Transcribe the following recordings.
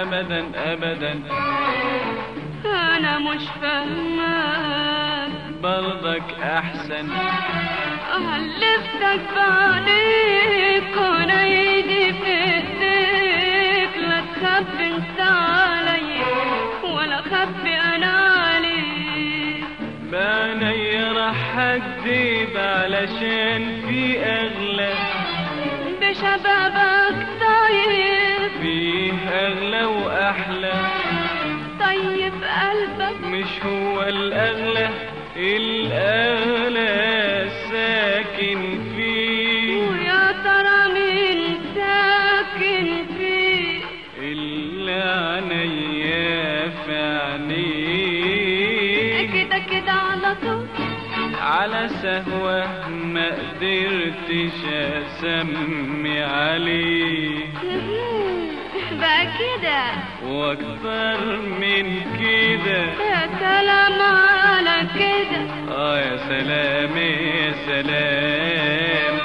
ابدا ابدا أنا مش فاهمك برضك أحسن. هلفتك بعديك وأنا ايدي في ايديك لا تخبي انت علي ولا خبي أنا عليك بعيني راح اكذب علشان في أغلى. بشبابك مش هو الأغلى الاغلى ساكن فيه. ويا ترى مين ساكن فيه؟ إلا عينيا في عينيك كده كده على طول. على سهوة ما قدرتش أسمي بقى وأكتر من كده. يا سلام على كده. آه يا سلام يا سلام.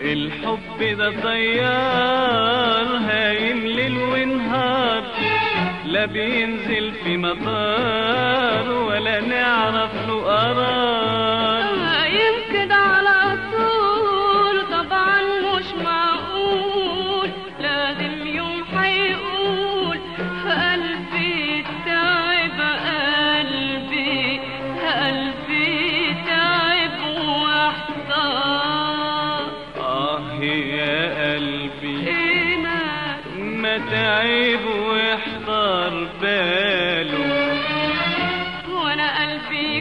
الحب ده طيار بينزل في مطار ولا نعرف له قرار يمكن على طول طبعا مش معقول لازم يوم حيقول. قلبي تعب قلبي قلبي تعب وأحتار. آه يا قلبي إيه ما تعب واحضر باله وأنا قلبي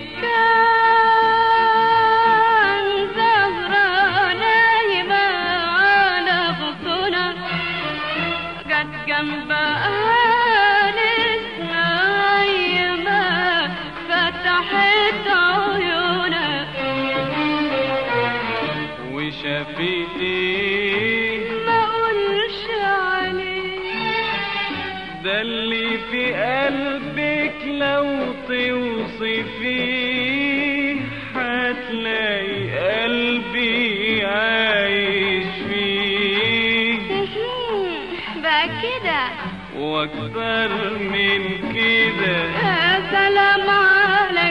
كان زهرة نايمة على غصونها جت جنبها نسمة نايمة فتحت عيونها وشافيتي قلبك لو توصفيه هتلاقي قلبي عايش فيه. بقى كده. وأكتر من كده. يا سلام على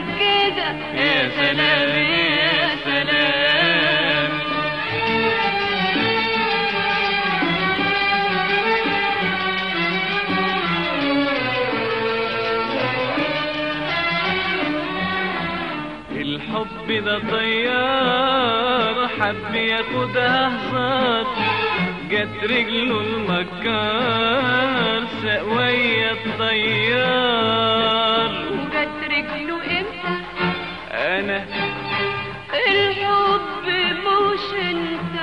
الحب ده طيار حب ياخدها هزار جت رجله المكار سقوية الطيار. وجت رجله إمتى؟ أنا الحب مش انت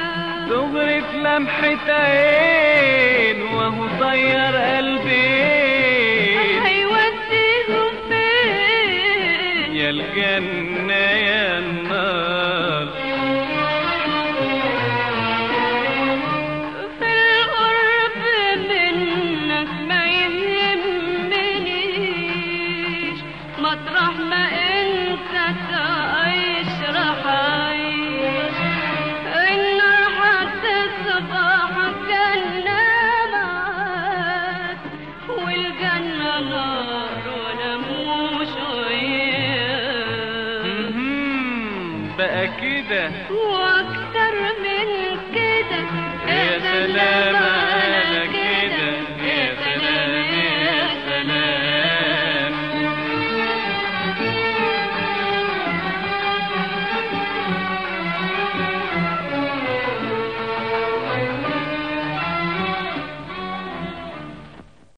دغري في لمحة عين وهو طير قلبين هيوديهم فين؟ يا الجنة يا بقى كده وأكتر من كده. يا سلام.